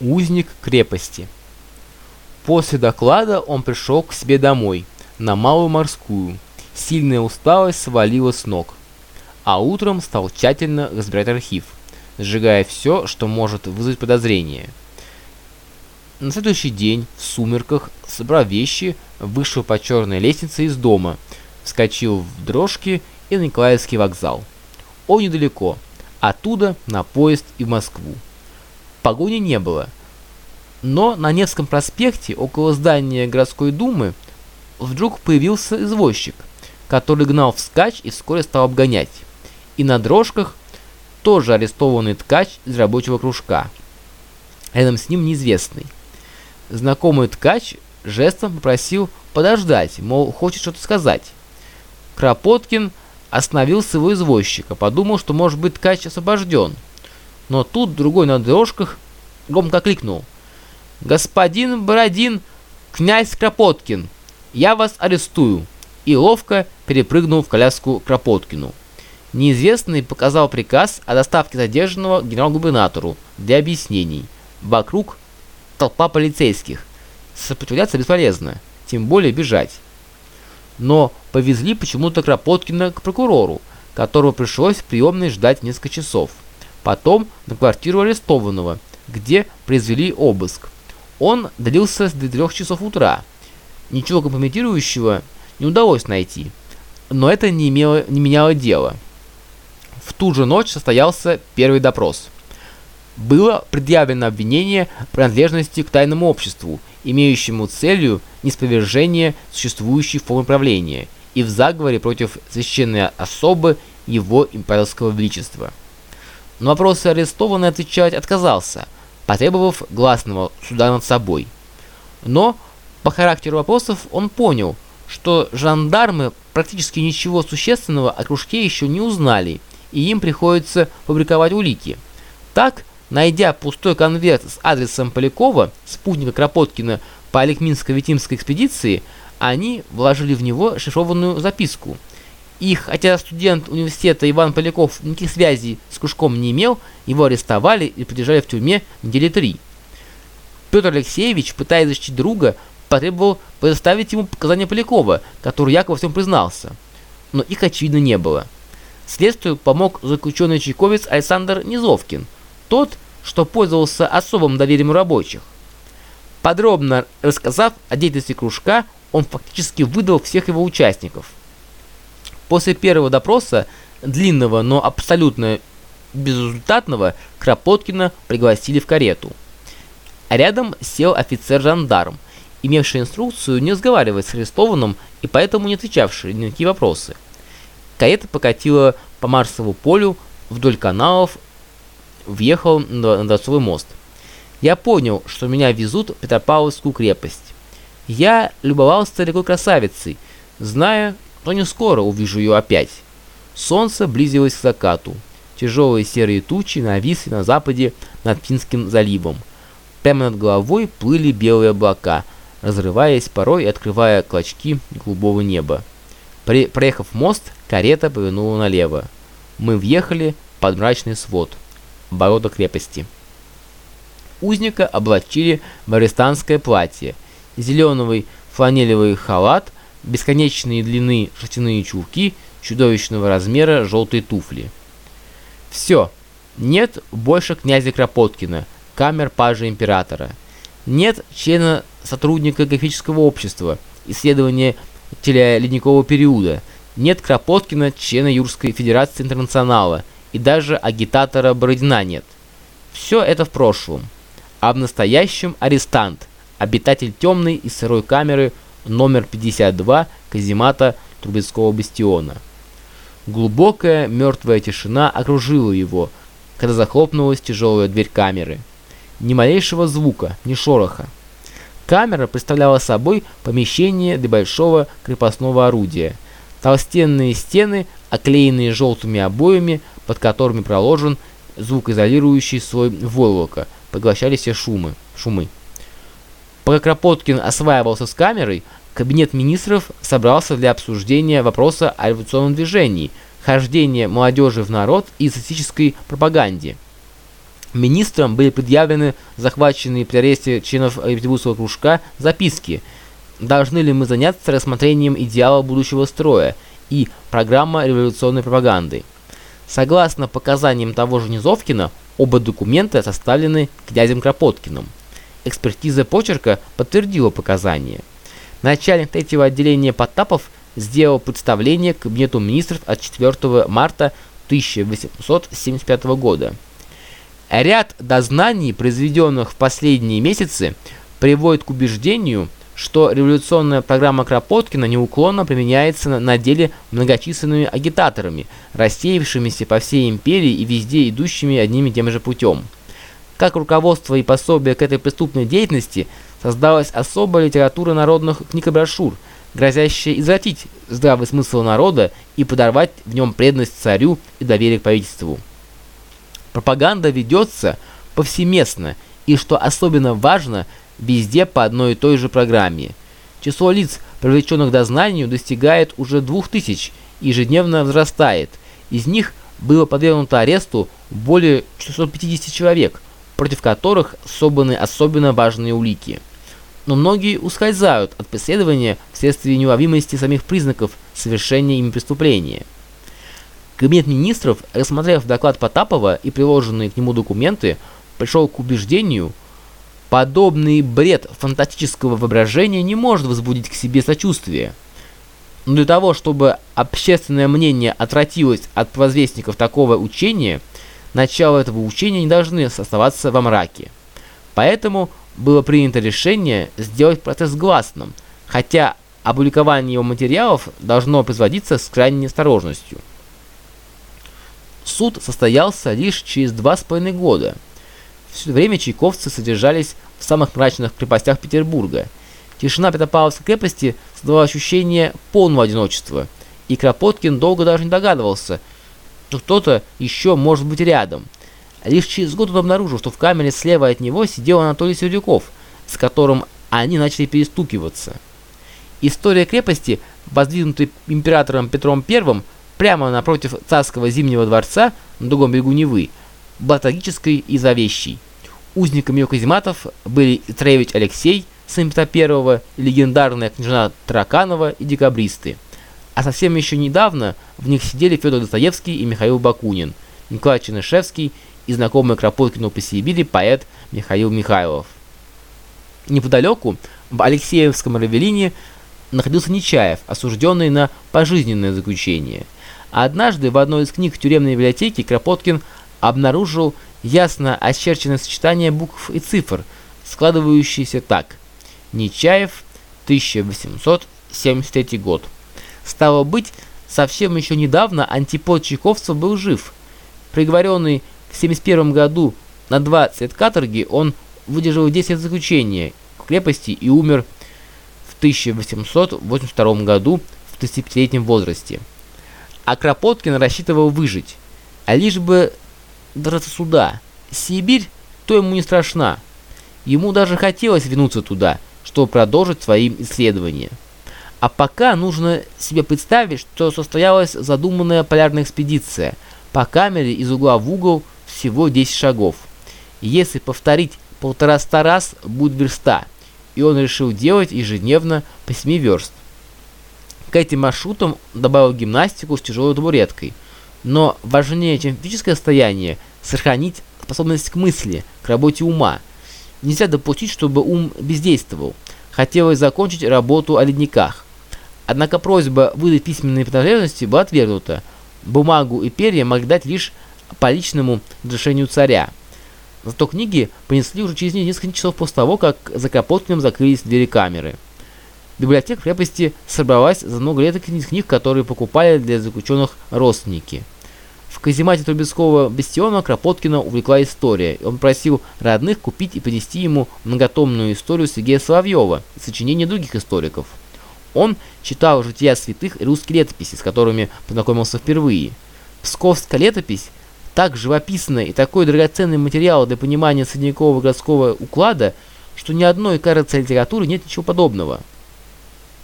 Узник крепости. После доклада он пришел к себе домой, на Малую Морскую. Сильная усталость свалила с ног. А утром стал тщательно разбирать архив, сжигая все, что может вызвать подозрение. На следующий день, в сумерках, собрав вещи, вышел по черной лестнице из дома, вскочил в дрожки и на Николаевский вокзал. Он недалеко, оттуда на поезд и в Москву. Погони не было. Но на Невском проспекте, около здания городской думы, вдруг появился извозчик, который гнал вскачь и вскоре стал обгонять. И на дрожках тоже арестованный ткач из рабочего кружка. Рядом с ним неизвестный. Знакомый ткач жестом попросил подождать, мол, хочет что-то сказать. Кропоткин остановил своего извозчика, подумал, что может быть ткач освобожден. Но тут другой на дорожках громко кликнул. «Господин Бородин, князь Кропоткин, я вас арестую!» И ловко перепрыгнул в коляску Кропоткину. Неизвестный показал приказ о доставке задержанного генерал-губернатору для объяснений. Вокруг толпа полицейских. Сопротивляться бесполезно, тем более бежать. Но повезли почему-то Кропоткина к прокурору, которого пришлось в приемной ждать несколько часов. Потом на квартиру арестованного, где произвели обыск. Он длился с 3 часов утра. Ничего компрометирующего не удалось найти, но это не, имело, не меняло дело. В ту же ночь состоялся первый допрос. Было предъявлено обвинение принадлежности к тайному обществу, имеющему целью неспровержение существующей формы правления и в заговоре против священной особы его императорского величества. На вопросы арестованный отвечать отказался, потребовав гласного суда над собой. Но по характеру вопросов он понял, что жандармы практически ничего существенного о кружке еще не узнали, и им приходится фабриковать улики. Так, найдя пустой конверт с адресом Полякова, спутника Кропоткина по Алекминско-Витимской экспедиции, они вложили в него шифрованную записку – и хотя студент университета Иван Поляков никаких связей с кружком не имел, его арестовали и продержали в тюрьме недели три. Петр Алексеевич, пытаясь защитить друга, потребовал предоставить ему показания Полякова, который якобы всем признался. Но их очевидно не было. Следствию помог заключенный чайковец Александр Низовкин, тот, что пользовался особым доверием рабочих. Подробно рассказав о деятельности кружка, он фактически выдал всех его участников – После первого допроса, длинного, но абсолютно безрезультатного, Кропоткина пригласили в карету. А рядом сел офицер-жандарм, имевший инструкцию не разговаривать с арестованным и поэтому не отвечавший на какие вопросы. Карета покатила по Марсову полю вдоль каналов, въехал на Дворцовый мост. Я понял, что меня везут в Петропавловскую крепость. Я любовался такой красавицей, зная, но не скоро увижу ее опять. Солнце близилось к закату. Тяжелые серые тучи нависли на западе над Финским заливом. Прямо над головой плыли белые облака, разрываясь порой и открывая клочки голубого неба. При, проехав мост, карета повернула налево. Мы въехали под мрачный свод. Ворота крепости. Узника облачили в арестантское платье, зеленый фланелевый халат – бесконечные длины шерстяные чулки, чудовищного размера желтые туфли. Все. Нет больше князя Кропоткина, камер пажа императора. Нет члена сотрудника графического общества, исследования телеледникового периода. Нет Кропоткина, члена Юрской Федерации Интернационала. И даже агитатора Бородина нет. Все это в прошлом. А в настоящем арестант, обитатель темной и сырой камеры – номер 52 каземата Трубецкого бастиона. Глубокая мертвая тишина окружила его, когда захлопнулась тяжелая дверь камеры. Ни малейшего звука, ни шороха. Камера представляла собой помещение для большого крепостного орудия. Толстенные стены, оклеенные желтыми обоями, под которыми проложен звукоизолирующий слой войлока, поглощали все шумы. шумы. Пока Кропоткин осваивался с камерой, Кабинет министров собрался для обсуждения вопроса о революционном движении, хождении молодежи в народ и социалистической пропаганде. Министрам были предъявлены захваченные при аресте членов Петербургского кружка записки «Должны ли мы заняться рассмотрением идеала будущего строя» и «Программа революционной пропаганды». Согласно показаниям того же Низовкина, оба документа составлены князем Кропоткиным. Экспертиза почерка подтвердила показания. Начальник третьего отделения Потапов сделал представление Кабинету министров от 4 марта 1875 года. Ряд дознаний, произведенных в последние месяцы, приводит к убеждению, что революционная программа Кропоткина неуклонно применяется на деле многочисленными агитаторами, рассеявшимися по всей империи и везде идущими одним и тем же путем. Как руководство и пособие к этой преступной деятельности создалась особая литература народных книг и брошюр, грозящая извратить здравый смысл народа и подорвать в нем преданность царю и доверие к правительству. Пропаганда ведется повсеместно и, что особенно важно, везде по одной и той же программе. Число лиц, привлеченных дознанию, достигает уже 2000 и ежедневно возрастает. Из них было подвергнуто аресту более 450 человек, против которых собраны особенно важные улики. Но многие ускользают от преследования вследствие неуловимости самих признаков совершения ими преступления. Кабинет министров, рассмотрев доклад Потапова и приложенные к нему документы, пришел к убеждению, подобный бред фантастического воображения не может возбудить к себе сочувствие. Но для того, чтобы общественное мнение отвратилось от возвестников такого учения, начало этого учения не должны оставаться во мраке. Поэтому было принято решение сделать процесс гласным, хотя опубликование его материалов должно производиться с крайней осторожностью. Суд состоялся лишь через два с половиной года. Все время чайковцы содержались в самых мрачных крепостях Петербурга. Тишина Петропавловской крепости создавала ощущение полного одиночества, и Кропоткин долго даже не догадывался, что кто-то еще может быть рядом. Лишь через год он обнаружил, что в камере слева от него сидел Анатолий Сердюков, с которым они начали перестукиваться. История крепости, воздвигнутой императором Петром I, прямо напротив царского зимнего дворца на другом берегу Невы, была трагической и зловещей. Узниками ее казематов были царевич Алексей, сын Петра I, легендарная княжна Тараканова и декабристы. А совсем еще недавно в них сидели Федор Достоевский и Михаил Бакунин, Николай Чернышевский и знакомый Кропоткину по Сибири поэт Михаил Михайлов. Неподалеку, в Алексеевском Равелине, находился Нечаев, осужденный на пожизненное заключение – Однажды в одной из книг тюремной библиотеки Кропоткин обнаружил ясно очерченное сочетание букв и цифр, складывающиеся так. Нечаев, 1873 год. Стало быть, совсем еще недавно антипод Чайковцев был жив. Приговоренный в 71 году на 20 лет каторги, он выдержал 10 лет заключения в крепости и умер в 1882 году в 35-летнем возрасте а Кропоткин рассчитывал выжить. А лишь бы драться сюда. Сибирь, то ему не страшна. Ему даже хотелось вернуться туда, чтобы продолжить свои исследования. А пока нужно себе представить, что состоялась задуманная полярная экспедиция. По камере из угла в угол всего 10 шагов. Если повторить полтораста раз, будет верста. И он решил делать ежедневно по 7 верст. К этим маршрутам добавил гимнастику с тяжелой табуреткой. Но важнее, чем физическое состояние, сохранить способность к мысли, к работе ума. Нельзя допустить, чтобы ум бездействовал. Хотелось закончить работу о ледниках. Однако просьба выдать письменные принадлежности была отвергнута. Бумагу и перья могли дать лишь по личному решению царя. Зато книги принесли уже через несколько часов после того, как за Капоткиным закрылись двери камеры. Библиотека крепости собралась за много лет из книг, которые покупали для заключенных родственники. В каземате Трубецкого бастиона Кропоткина увлекла история, и он просил родных купить и принести ему многотомную историю Сергея Соловьева и сочинения других историков. Он читал жития святых и русские летописи, с которыми познакомился впервые. Псковская летопись так живописная и такой драгоценный материал для понимания средневекового городского уклада, что ни одной, кажется, литературы нет ничего подобного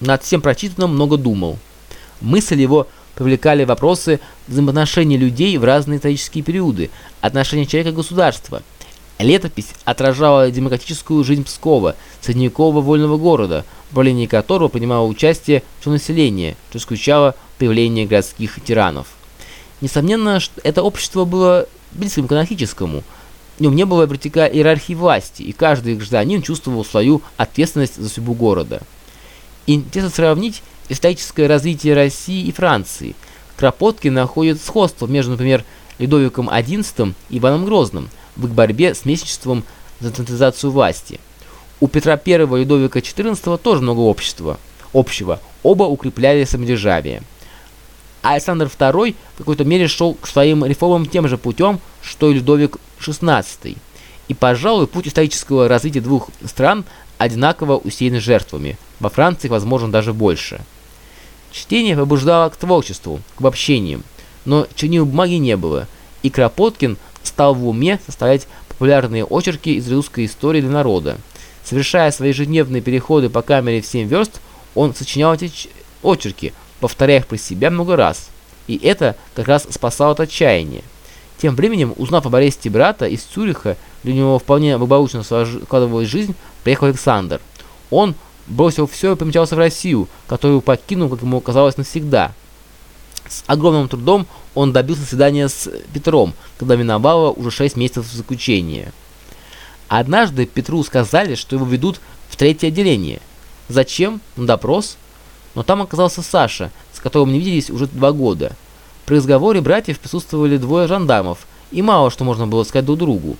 над всем прочитанным много думал. Мысль его привлекали вопросы взаимоотношений людей в разные исторические периоды, отношения человека к государству – Летопись отражала демократическую жизнь Пскова, средневекового вольного города, в управлении которого принимало участие все население, что исключало появление городских тиранов. Несомненно, это общество было близким к анархическому. В нем не было вертика иерархии власти, и каждый гражданин чувствовал свою ответственность за судьбу города. Интересно сравнить историческое развитие России и Франции. Кропоткин находит сходство между, например, Людовиком XI и Иваном Грозным в их борьбе с местничеством за централизацию власти. У Петра I и Людовика XIV тоже много общества, общего, оба укрепляли самодержавие. А Александр II в какой-то мере шел к своим реформам тем же путем, что и Людовик XVI. И, пожалуй, путь исторического развития двух стран одинаково усеян жертвами. Во Франции, возможно, даже больше. Чтение побуждало к творчеству, к обобщениям, но чернил бумаги не было, и Кропоткин стал в уме составлять популярные очерки из русской истории для народа. Совершая свои ежедневные переходы по камере в 7 верст, он сочинял эти очерки, повторяя их про себя много раз. И это как раз спасало от отчаяния. Тем временем, узнав об аресте брата из Цюриха, для него вполне благополучно складывалась жизнь, приехал Александр. Он бросил все и помчался в Россию, которую покинул, как ему казалось, навсегда. С огромным трудом он добился свидания с Петром, когда миновало уже 6 месяцев заключения. Однажды Петру сказали, что его ведут в третье отделение. Зачем? На допрос? Но там оказался Саша, с которым не виделись уже два года. При разговоре братьев присутствовали двое жандармов, и мало что можно было сказать друг другу.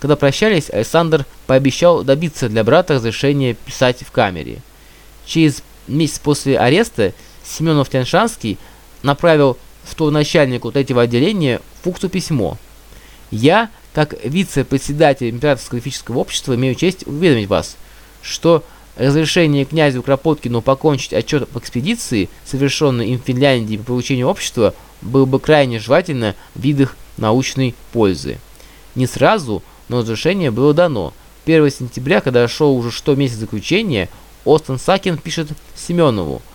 Когда прощались, Александр пообещал добиться для брата разрешения писать в камере. Через месяц после ареста Семенов Тяньшанский направил в начальнику третьего отделения Фуксу письмо. «Я, как вице-председатель Императорского графического общества, имею честь уведомить вас, что разрешение князю Кропоткину покончить отчет об экспедиции, совершенной им в Финляндии по получению общества, было бы крайне желательно в видах научной пользы. Не сразу, но разрешение было дано. 1 сентября, когда шел уже что месяц заключения, Остен Сакин пишет Семенову –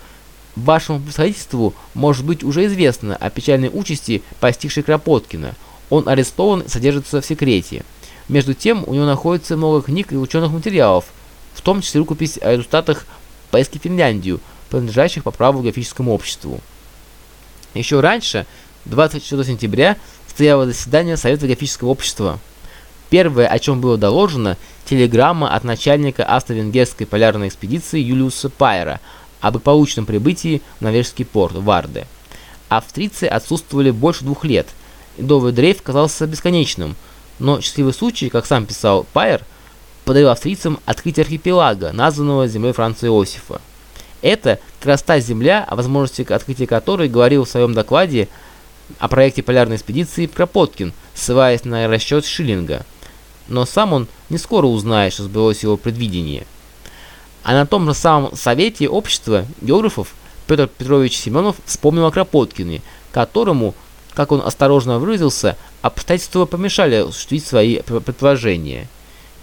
Вашему представительству может быть уже известно о печальной участи, постигшей Кропоткина. Он арестован и содержится в секрете. Между тем, у него находится много книг и ученых материалов, в том числе рукопись о результатах поездки в Финляндию, принадлежащих по праву графическому обществу. Еще раньше, 24 сентября, стояло заседание Совета графического общества. Первое, о чем было доложено, телеграмма от начальника австро-венгерской полярной экспедиции Юлиуса Пайера – об полученном прибытии в Норвежский порт Варде. Австрийцы отсутствовали больше двух лет, и новый дрейф казался бесконечным, но счастливый случай, как сам писал Пайер, подарил австрийцам открытие архипелага, названного землей Франца Иосифа. Это как раз та земля, о возможности открытия которой говорил в своем докладе о проекте полярной экспедиции Кропоткин, ссылаясь на расчет Шиллинга. Но сам он не скоро узнает, что сбылось его предвидение. А на том же самом совете общества географов Петр Петрович Семенов вспомнил о Кропоткине, которому, как он осторожно выразился, обстоятельства помешали осуществить свои предположения.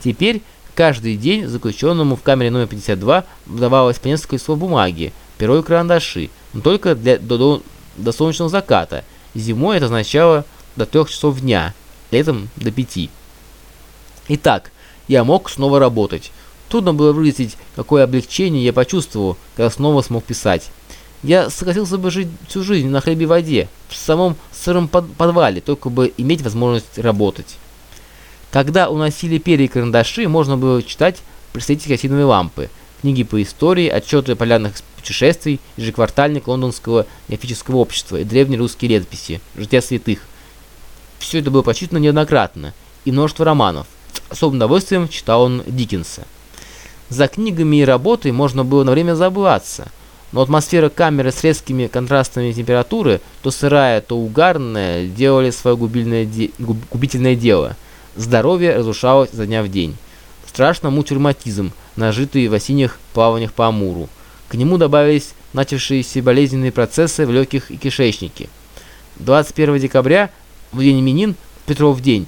Теперь каждый день заключенному в камере номер 52 выдавалось по несколько листов бумаги, перо и карандаши, но только для, до, до, до солнечного заката. Зимой это означало до 3 часов дня, летом до 5. Итак, я мог снова работать. Трудно было выразить, какое облегчение я почувствовал, когда снова смог писать. Я согласился бы жить всю жизнь на хлебе и воде, в самом сыром под подвале, только бы иметь возможность работать. Когда уносили перья и карандаши, можно было читать представители керосиновой лампы, книги по истории, отчеты полярных путешествий, ежеквартальник лондонского географического общества и древние русские летописи, жития святых. Все это было прочитано неоднократно, и множество романов. С особым удовольствием читал он Диккенса. За книгами и работой можно было на время забываться, но атмосфера камеры с резкими контрастами температуры, то сырая, то угарная, делали свое губительное, де губительное дело. Здоровье разрушалось за дня в день. Страшно мучил нажитый в осенних плаваниях по Амуру. К нему добавились начавшиеся болезненные процессы в легких и кишечнике. 21 декабря, в день именин, Петров день,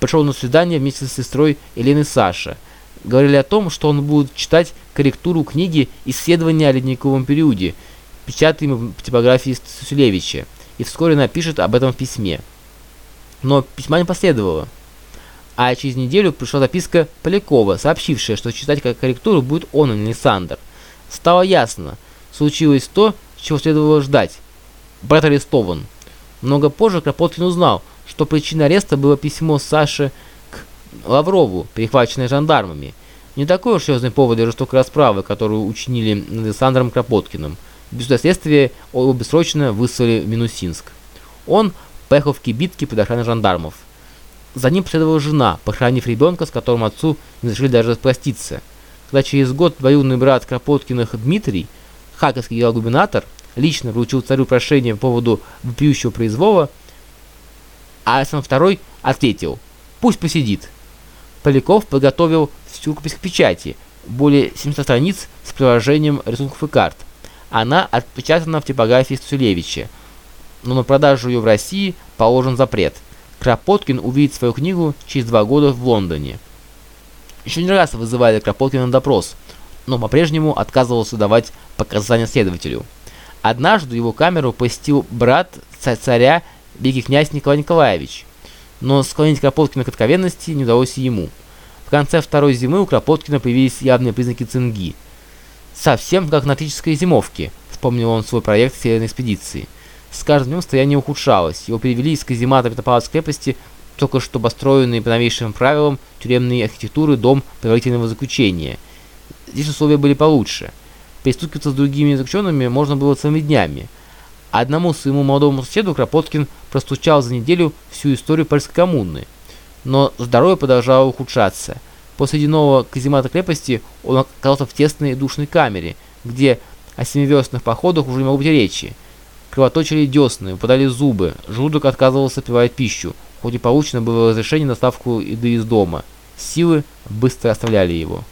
пришел на свидание вместе с сестрой Елены Саша – говорили о том, что он будет читать корректуру книги «Исследования о ледниковом периоде», печатаемой в типографии Сусилевича, и вскоре напишет об этом в письме. Но письма не последовало. А через неделю пришла записка Полякова, сообщившая, что читать как корректуру будет он, а не Александр. Стало ясно. Случилось то, чего следовало ждать. Брат арестован. Много позже Кропоткин узнал, что причиной ареста было письмо Саши к Лаврову, перехваченное жандармами. Не такой уж серьезный повод для жестокой расправы, которую учинили над Александром Кропоткиным. Без следствия его бессрочно выслали в Минусинск. Он поехал в кибитки под охраной жандармов. За ним последовала жена, похоронив ребенка, с которым отцу не решили даже распроститься. Когда через год двоюродный брат Кропоткиных Дмитрий, хаковский генерал-губернатор, лично вручил царю прошение по поводу вопиющего произвола, а Александр II ответил «Пусть посидит». Поляков подготовил рукопись к печати, более 700 страниц с приложением рисунков и карт. Она отпечатана в типографии Стусилевича, но на продажу ее в России положен запрет. Кропоткин увидит свою книгу через два года в Лондоне. Еще не раз вызывали Кропоткина на допрос, но по-прежнему отказывался давать показания следователю. Однажды его камеру посетил брат царя великий князь Николай Николаевич, но склонить Кропоткина к откровенности не удалось ему. В конце второй зимы у Кропоткина появились явные признаки цинги. «Совсем как на арктической зимовке», — вспомнил он свой проект северной экспедиции. С каждым днем состояние ухудшалось. Его перевели из каземата Петропавловской крепости только что построенный по новейшим правилам тюремной архитектуры дом предварительного заключения. Здесь условия были получше. Перестукиваться с другими заключенными можно было целыми днями. Одному своему молодому соседу Кропоткин простучал за неделю всю историю Польской коммуны. Но здоровье продолжало ухудшаться. После ледяного каземата крепости он оказался в тесной душной камере, где о семиверстных походах уже не могло быть речи. Кровоточили десны, выпадали зубы, желудок отказывался пивать пищу, хоть и получено было разрешение на ставку еды из дома. Силы быстро оставляли его.